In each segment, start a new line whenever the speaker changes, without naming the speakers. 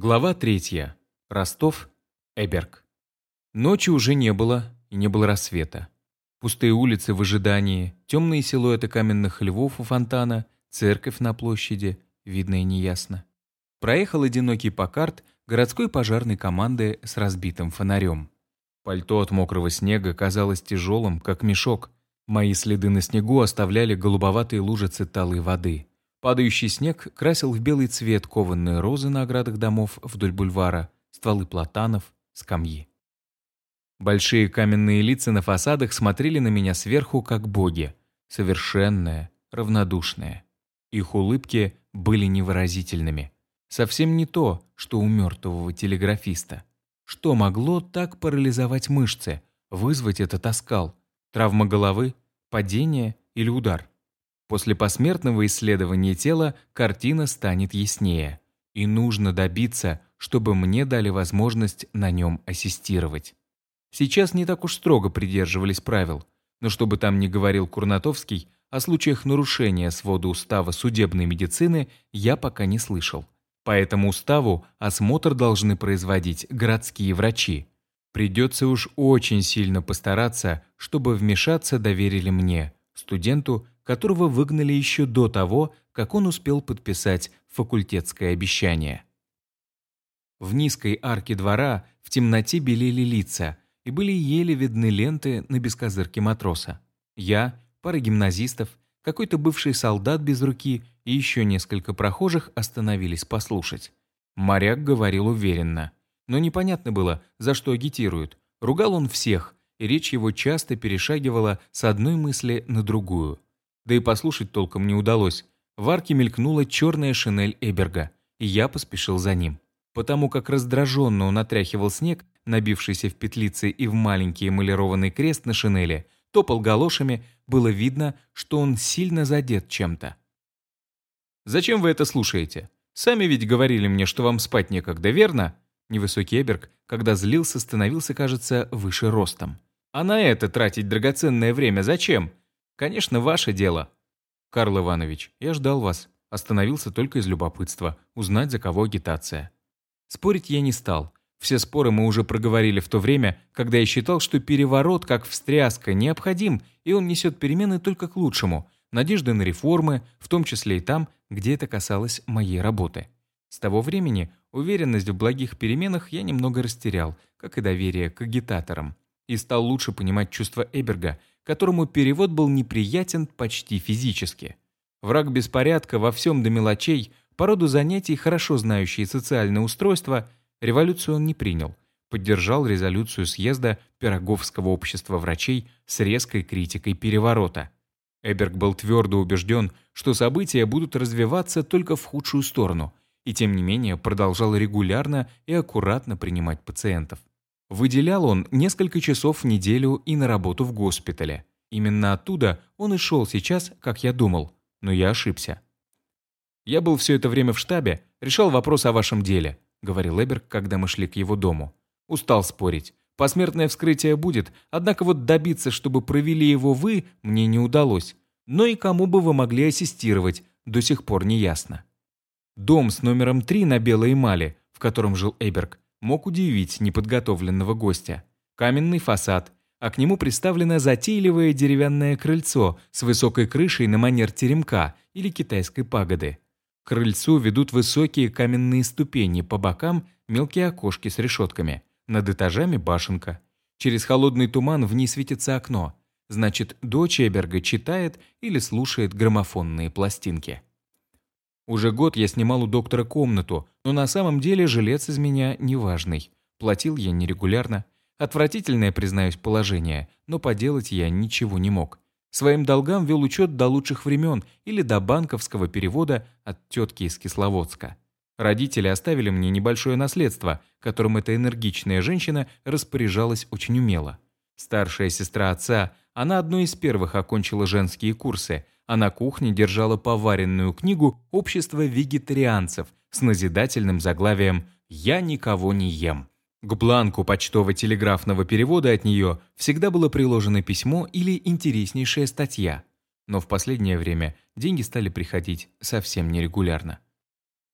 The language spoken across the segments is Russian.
Глава третья. Ростов. Эберг. Ночи уже не было, и не было рассвета. Пустые улицы в ожидании, темные силуэты каменных львов у фонтана, церковь на площади, видно и неясно. Проехал одинокий покарт городской пожарной команды с разбитым фонарем. Пальто от мокрого снега казалось тяжелым, как мешок. Мои следы на снегу оставляли голубоватые лужицы талой воды. Падающий снег красил в белый цвет кованные розы на оградах домов вдоль бульвара, стволы платанов, скамьи. Большие каменные лица на фасадах смотрели на меня сверху, как боги, совершенные, равнодушные. Их улыбки были невыразительными. Совсем не то, что у мертвого телеграфиста. Что могло так парализовать мышцы, вызвать этот оскал? Травма головы, падение или удар? После посмертного исследования тела картина станет яснее. И нужно добиться, чтобы мне дали возможность на нем ассистировать. Сейчас не так уж строго придерживались правил, но чтобы там не говорил Курнатовский, о случаях нарушения свода устава судебной медицины я пока не слышал. По этому уставу осмотр должны производить городские врачи. Придется уж очень сильно постараться, чтобы вмешаться доверили мне, студенту, которого выгнали еще до того, как он успел подписать факультетское обещание. В низкой арке двора в темноте белели лица, и были еле видны ленты на бескозырке матроса. Я, пара гимназистов, какой-то бывший солдат без руки и еще несколько прохожих остановились послушать. Моряк говорил уверенно. Но непонятно было, за что агитируют. Ругал он всех, и речь его часто перешагивала с одной мысли на другую. Да и послушать толком не удалось. В арке мелькнула черная шинель Эберга, и я поспешил за ним. Потому как раздраженно он отряхивал снег, набившийся в петлицы и в маленький эмалированный крест на шинели, топал галошами, было видно, что он сильно задет чем-то. «Зачем вы это слушаете? Сами ведь говорили мне, что вам спать некогда, верно?» Невысокий Эберг, когда злился, становился, кажется, выше ростом. «А на это тратить драгоценное время зачем? Конечно, ваше дело. Карл Иванович, я ждал вас. Остановился только из любопытства, узнать, за кого агитация. Спорить я не стал. Все споры мы уже проговорили в то время, когда я считал, что переворот, как встряска, необходим, и он несет перемены только к лучшему, надежды на реформы, в том числе и там, где это касалось моей работы. С того времени уверенность в благих переменах я немного растерял, как и доверие к агитаторам, и стал лучше понимать чувства Эберга, которому перевод был неприятен почти физически. Враг беспорядка во всем до мелочей, по роду занятий, хорошо знающий социальное устройство, революцию он не принял, поддержал резолюцию съезда Пироговского общества врачей с резкой критикой переворота. Эберг был твердо убежден, что события будут развиваться только в худшую сторону, и тем не менее продолжал регулярно и аккуратно принимать пациентов. Выделял он несколько часов в неделю и на работу в госпитале. Именно оттуда он и шел сейчас, как я думал, но я ошибся. «Я был все это время в штабе, решал вопрос о вашем деле», говорил Эберг, когда мы шли к его дому. «Устал спорить. Посмертное вскрытие будет, однако вот добиться, чтобы провели его вы, мне не удалось. Но и кому бы вы могли ассистировать, до сих пор не ясно». Дом с номером 3 на Белой Эмали, в котором жил Эберг, мог удивить неподготовленного гостя. Каменный фасад, а к нему приставлено затейливое деревянное крыльцо с высокой крышей на манер теремка или китайской пагоды. К крыльцу ведут высокие каменные ступени, по бокам мелкие окошки с решетками, над этажами башенка. Через холодный туман в ней светится окно. Значит, дочь Эберга читает или слушает граммофонные пластинки. Уже год я снимал у доктора комнату, но на самом деле жилец из меня неважный. Платил я нерегулярно. Отвратительное, признаюсь, положение, но поделать я ничего не мог. Своим долгам вел учет до лучших времен или до банковского перевода от тетки из Кисловодска. Родители оставили мне небольшое наследство, которым эта энергичная женщина распоряжалась очень умело. Старшая сестра отца, она одной из первых окончила женские курсы – а на кухне держала поваренную книгу «Общество вегетарианцев» с назидательным заглавием «Я никого не ем». К бланку почтово-телеграфного перевода от нее всегда было приложено письмо или интереснейшая статья. Но в последнее время деньги стали приходить совсем нерегулярно.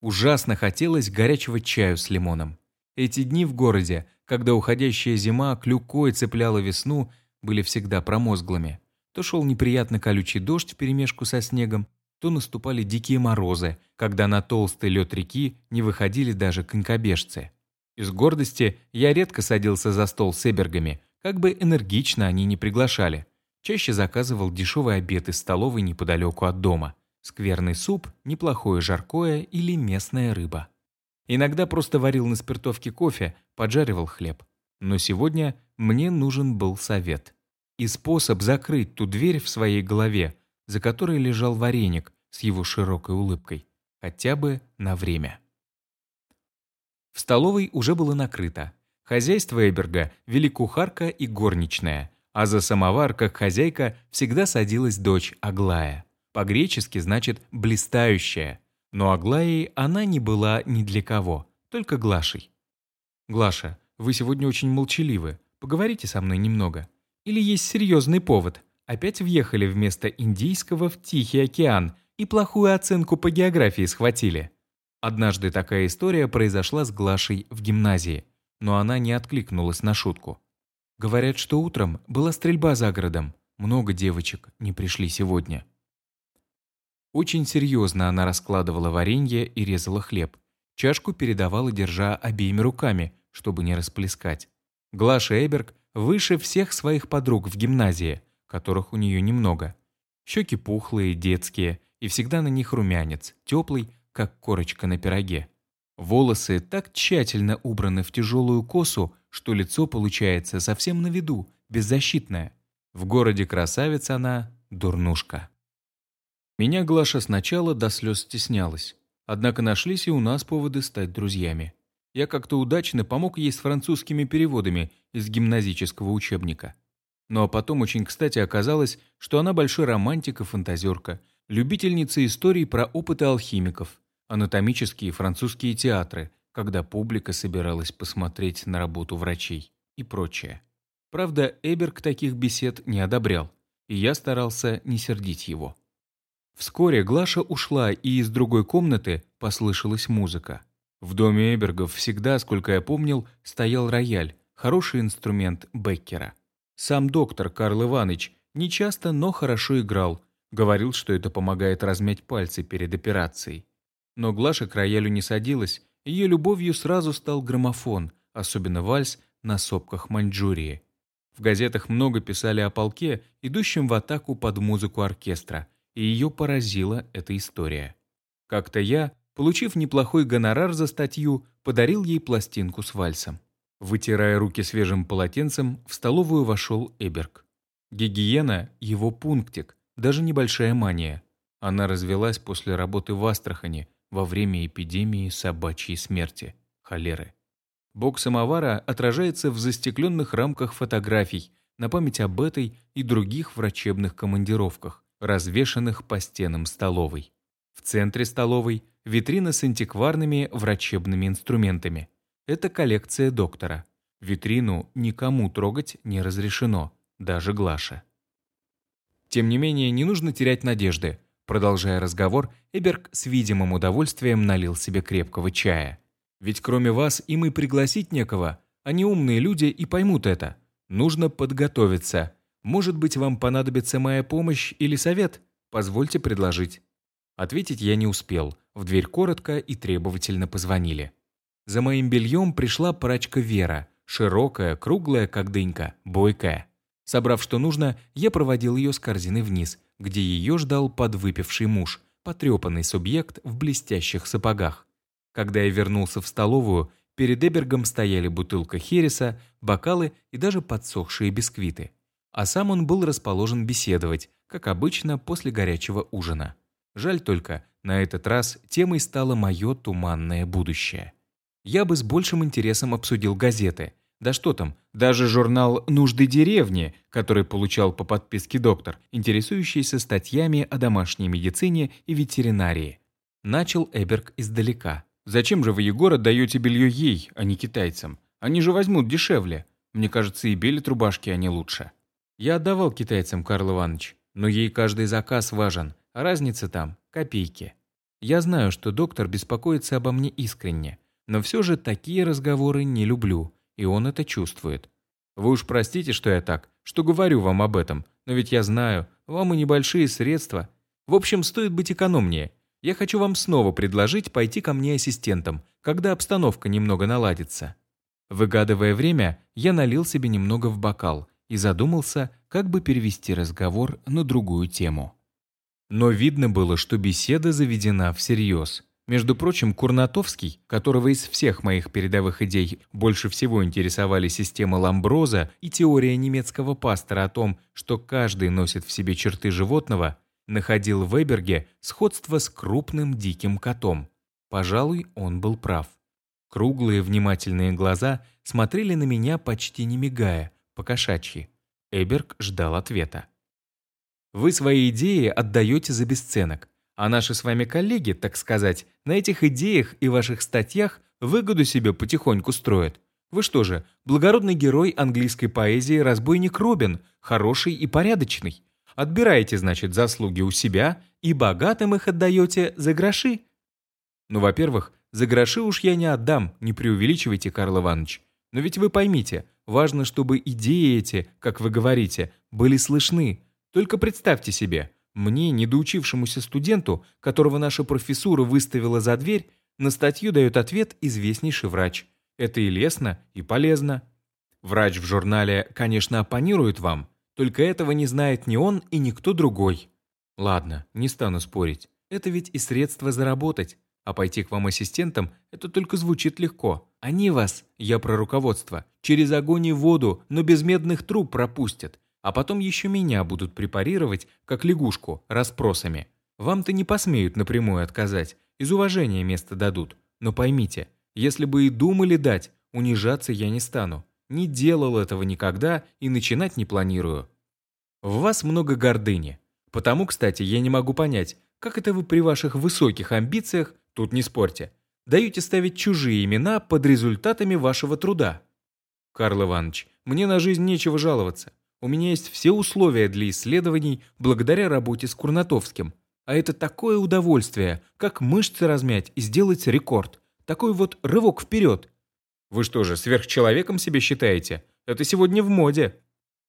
Ужасно хотелось горячего чаю с лимоном. Эти дни в городе, когда уходящая зима клюкой цепляла весну, были всегда промозглыми. То шел неприятно колючий дождь вперемешку со снегом, то наступали дикие морозы, когда на толстый лед реки не выходили даже конькобежцы. Из гордости я редко садился за стол с эбергами, как бы энергично они не приглашали. Чаще заказывал дешевый обед из столовой неподалеку от дома. Скверный суп, неплохое жаркое или местная рыба. Иногда просто варил на спиртовке кофе, поджаривал хлеб. Но сегодня мне нужен был совет. И способ закрыть ту дверь в своей голове, за которой лежал вареник с его широкой улыбкой. Хотя бы на время. В столовой уже было накрыто. Хозяйство Эберга вели кухарка и горничная, а за самовар, как хозяйка, всегда садилась дочь Аглая. По-гречески значит «блистающая», но Аглаей она не была ни для кого, только Глашей. «Глаша, вы сегодня очень молчаливы. Поговорите со мной немного. Или есть серьезный повод? Опять въехали вместо индийского в Тихий океан и плохую оценку по географии схватили?» Однажды такая история произошла с Глашей в гимназии, но она не откликнулась на шутку. Говорят, что утром была стрельба за городом. Много девочек не пришли сегодня. Очень серьезно она раскладывала варенье и резала хлеб. Чашку передавала, держа обеими руками, чтобы не расплескать. Глаша Эберг выше всех своих подруг в гимназии, которых у нее немного. Щеки пухлые, детские, и всегда на них румянец, теплый, как корочка на пироге. Волосы так тщательно убраны в тяжелую косу, что лицо получается совсем на виду, беззащитное. В городе красавица она – дурнушка. Меня Глаша сначала до слез стеснялась. Однако нашлись и у нас поводы стать друзьями. Я как-то удачно помог ей с французскими переводами из гимназического учебника. Ну а потом очень кстати оказалось, что она большой романтик и фантазерка, любительница историй про опыты алхимиков, анатомические французские театры, когда публика собиралась посмотреть на работу врачей и прочее. Правда, Эберг таких бесед не одобрял, и я старался не сердить его. Вскоре Глаша ушла, и из другой комнаты послышалась музыка. В доме Эбергов всегда, сколько я помнил, стоял рояль, хороший инструмент Беккера. Сам доктор Карл Иванович нечасто, но хорошо играл, говорил, что это помогает размять пальцы перед операцией. Но Глаша к роялю не садилась, ее любовью сразу стал граммофон, особенно вальс на сопках Маньчжурии. В газетах много писали о полке, идущем в атаку под музыку оркестра, и ее поразила эта история. Как-то я, получив неплохой гонорар за статью, подарил ей пластинку с вальсом. Вытирая руки свежим полотенцем, в столовую вошел Эберг. Гигиена – его пунктик, даже небольшая мания. Она развелась после работы в Астрахани, во время эпидемии собачьей смерти – холеры. Бок самовара отражается в застекленных рамках фотографий на память об этой и других врачебных командировках, развешанных по стенам столовой. В центре столовой – витрина с антикварными врачебными инструментами. Это коллекция доктора. Витрину никому трогать не разрешено, даже Глаша. Тем не менее, не нужно терять надежды – Продолжая разговор, Эберг с видимым удовольствием налил себе крепкого чая. «Ведь кроме вас им и пригласить некого. Они умные люди и поймут это. Нужно подготовиться. Может быть, вам понадобится моя помощь или совет? Позвольте предложить». Ответить я не успел. В дверь коротко и требовательно позвонили. За моим бельем пришла прачка Вера. Широкая, круглая, как дынька, бойкая. Собрав, что нужно, я проводил ее с корзины вниз, где ее ждал подвыпивший муж, потрепанный субъект в блестящих сапогах. Когда я вернулся в столовую, перед Эбергом стояли бутылка хереса, бокалы и даже подсохшие бисквиты. А сам он был расположен беседовать, как обычно после горячего ужина. Жаль только, на этот раз темой стало мое туманное будущее. Я бы с большим интересом обсудил газеты – да что там, даже журнал «Нужды деревни», который получал по подписке доктор, интересующийся статьями о домашней медицине и ветеринарии. Начал Эберг издалека. «Зачем же вы, Егор, отдаете белье ей, а не китайцам? Они же возьмут дешевле. Мне кажется, и белят рубашки они лучше». Я отдавал китайцам, Карл Иванович, но ей каждый заказ важен, а разница там – копейки. Я знаю, что доктор беспокоится обо мне искренне, но все же такие разговоры не люблю, и он это чувствует. Вы уж простите, что я так, что говорю вам об этом, но ведь я знаю, вам и небольшие средства. В общем, стоит быть экономнее. Я хочу вам снова предложить пойти ко мне ассистентом, когда обстановка немного наладится. Выгадывая время, я налил себе немного в бокал и задумался, как бы перевести разговор на другую тему. Но видно было, что беседа заведена всерьез. Между прочим, Курнатовский, которого из всех моих передовых идей больше всего интересовали система Ламброза и теория немецкого пастора о том, что каждый носит в себе черты животного, находил в Эберге сходство с крупным диким котом. Пожалуй, он был прав. Круглые внимательные глаза смотрели на меня почти не мигая, по-кошачьи. Эберг ждал ответа. Вы свои идеи отдаете за бесценок, а наши с вами коллеги, так сказать, на этих идеях и ваших статьях выгоду себе потихоньку строят. Вы что же, благородный герой английской поэзии разбойник Робин, хороший и порядочный. Отбираете, значит, заслуги у себя и богатым их отдаете за гроши. Ну, во-первых, за гроши уж я не отдам, не преувеличивайте, Карл Иванович. Но ведь вы поймите, важно, чтобы идеи эти, как вы говорите, были слышны, только представьте себе, мне, недоучившемуся студенту, которого наша профессура выставила за дверь, на статью дает ответ известнейший врач. Это и лестно, и полезно. Врач в журнале, конечно, оппонирует вам, только этого не знает ни он и никто другой. Ладно, не стану спорить. Это ведь и средство заработать. А пойти к вам ассистентам – это только звучит легко. Они вас, я про руководство, через огонь и воду, но без медных труб пропустят. А потом еще меня будут препарировать, как лягушку, расспросами. Вам-то не посмеют напрямую отказать, из уважения место дадут. Но поймите, если бы и думали дать, унижаться я не стану. Не делал этого никогда и начинать не планирую. В вас много гордыни. Потому, кстати, я не могу понять, как это вы при ваших высоких амбициях, тут не спорьте, даете ставить чужие имена под результатами вашего труда. Карл Иванович, мне на жизнь нечего жаловаться. У меня есть все условия для исследований благодаря работе с Курнатовским. А это такое удовольствие, как мышцы размять и сделать рекорд. Такой вот рывок вперед. Вы что же, сверхчеловеком себя считаете? Это сегодня в моде.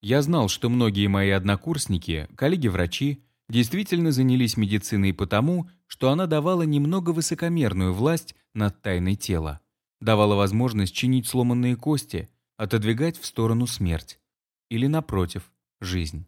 Я знал, что многие мои однокурсники, коллеги-врачи, действительно занялись медициной потому, что она давала немного высокомерную власть над тайной тела. Давала возможность чинить сломанные кости, отодвигать в сторону смерть или, напротив, жизнь.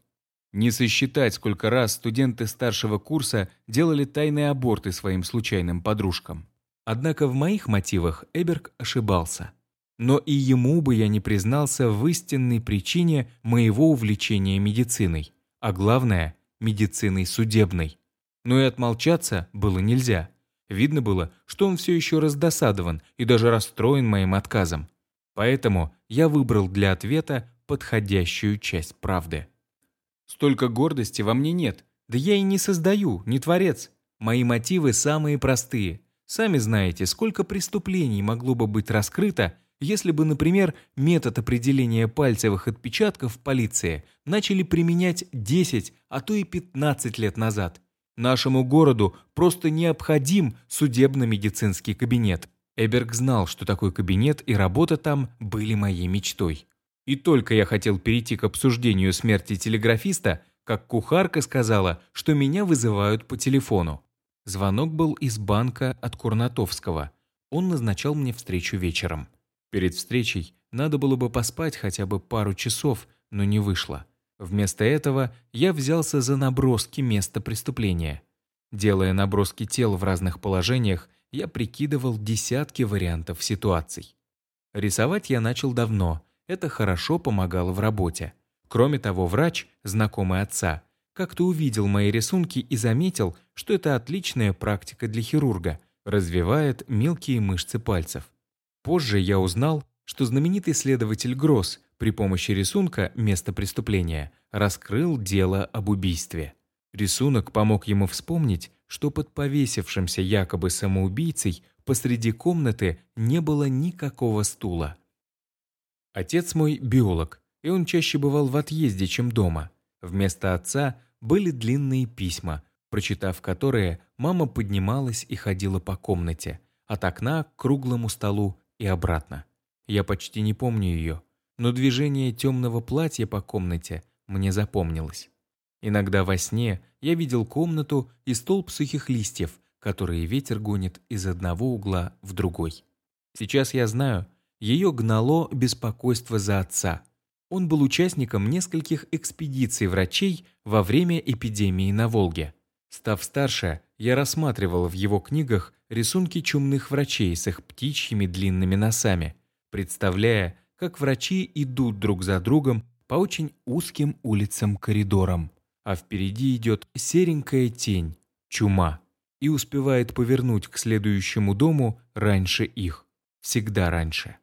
Не сосчитать, сколько раз студенты старшего курса делали тайные аборты своим случайным подружкам. Однако в моих мотивах Эберг ошибался. Но и ему бы я не признался в истинной причине моего увлечения медициной, а главное – медициной судебной. Но и отмолчаться было нельзя. Видно было, что он все еще раздосадован и даже расстроен моим отказом. Поэтому я выбрал для ответа подходящую часть правды. Столько гордости во мне нет. Да я и не создаю, не творец. Мои мотивы самые простые. Сами знаете, сколько преступлений могло бы быть раскрыто, если бы, например, метод определения пальцевых отпечатков в полиции начали применять 10, а то и 15 лет назад. Нашему городу просто необходим судебно-медицинский кабинет. Эберг знал, что такой кабинет и работа там были моей мечтой. И только я хотел перейти к обсуждению смерти телеграфиста, как кухарка сказала, что меня вызывают по телефону. Звонок был из банка от Курнатовского. Он назначал мне встречу вечером. Перед встречей надо было бы поспать хотя бы пару часов, но не вышло. Вместо этого я взялся за наброски места преступления. Делая наброски тел в разных положениях, я прикидывал десятки вариантов ситуаций. Рисовать я начал давно, это хорошо помогало в работе. Кроме того, врач, знакомый отца, как-то увидел мои рисунки и заметил, что это отличная практика для хирурга, развивает мелкие мышцы пальцев. Позже я узнал, что знаменитый следователь Гросс при помощи рисунка места преступления раскрыл дело об убийстве. Рисунок помог ему вспомнить, что под повесившимся якобы самоубийцей посреди комнаты не было никакого стула. Отец мой – биолог, и он чаще бывал в отъезде, чем дома. Вместо отца были длинные письма, прочитав которые, мама поднималась и ходила по комнате, от окна к круглому столу и обратно. Я почти не помню ее, но движение темного платья по комнате мне запомнилось. Иногда во сне я видел комнату и столб сухих листьев, которые ветер гонит из одного угла в другой. Сейчас я знаю, ее гнало беспокойство за отца. Он был участником нескольких экспедиций врачей во время эпидемии на Волге. Став старше, я рассматривал в его книгах рисунки чумных врачей с их птичьими длинными носами, представляя, как врачи идут друг за другом по очень узким улицам-коридорам, а впереди идет серенькая тень, чума, и успевает повернуть к следующему дому раньше их, всегда раньше.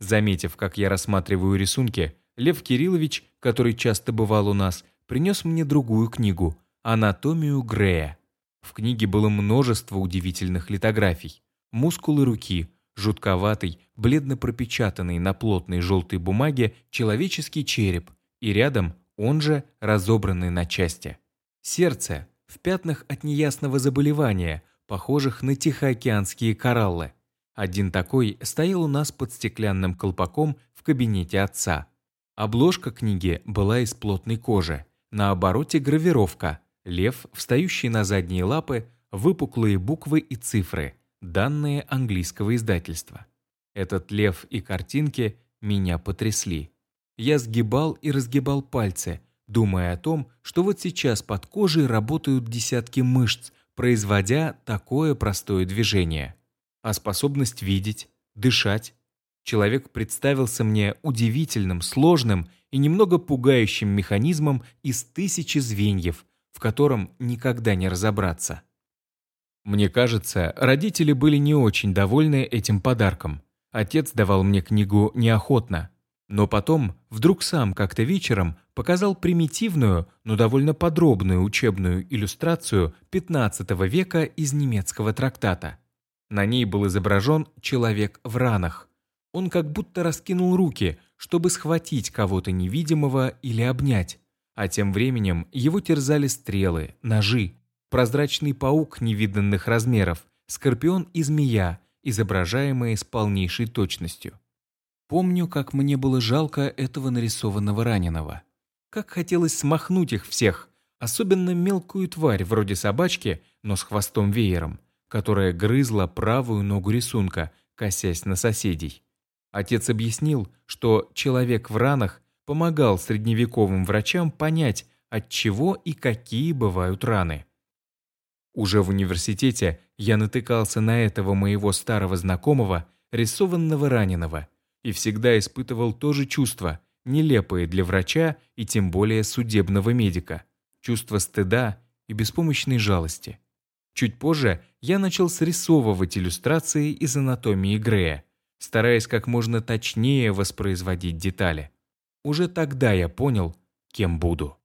Заметив, как я рассматриваю рисунки, Лев Кириллович, который часто бывал у нас, принес мне другую книгу «Анатомию Грея». В книге было множество удивительных литографий. Мускулы руки, жутковатый, бледно пропечатанный на плотной желтой бумаге человеческий череп и рядом он же разобранный на части. Сердце в пятнах от неясного заболевания, похожих на тихоокеанские кораллы. Один такой стоял у нас под стеклянным колпаком в кабинете отца. Обложка книги была из плотной кожи. На обороте гравировка. Лев, встающий на задние лапы, выпуклые буквы и цифры, данные английского издательства. Этот лев и картинки меня потрясли. Я сгибал и разгибал пальцы, думая о том, что вот сейчас под кожей работают десятки мышц, производя такое простое движение а способность видеть, дышать. Человек представился мне удивительным, сложным и немного пугающим механизмом из тысячи звеньев, в котором никогда не разобраться. Мне кажется, родители были не очень довольны этим подарком. Отец давал мне книгу неохотно. Но потом, вдруг сам как-то вечером, показал примитивную, но довольно подробную учебную иллюстрацию XV века из немецкого трактата. На ней был изображен человек в ранах. Он как будто раскинул руки, чтобы схватить кого-то невидимого или обнять. А тем временем его терзали стрелы, ножи, прозрачный паук невиданных размеров, скорпион и змея, изображаемые с полнейшей точностью. Помню, как мне было жалко этого нарисованного раненого. Как хотелось смахнуть их всех, особенно мелкую тварь вроде собачки, но с хвостом веером которая грызла правую ногу рисунка, косясь на соседей. Отец объяснил, что человек в ранах помогал средневековым врачам понять, от чего и какие бывают раны. Уже в университете я натыкался на этого моего старого знакомого, рисованного раненого, и всегда испытывал то же чувство, нелепое для врача и тем более судебного медика, чувство стыда и беспомощной жалости. Чуть позже я начал срисовывать иллюстрации из анатомии Грея, стараясь как можно точнее воспроизводить детали. Уже тогда я понял, кем буду.